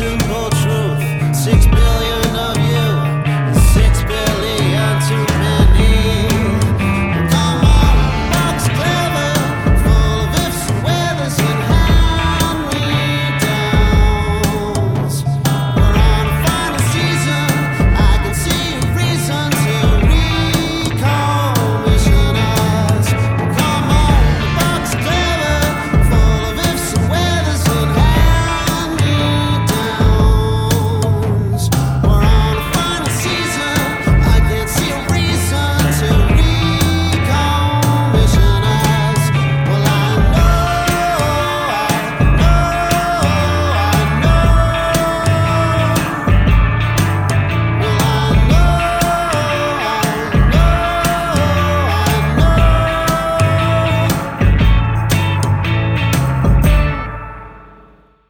simple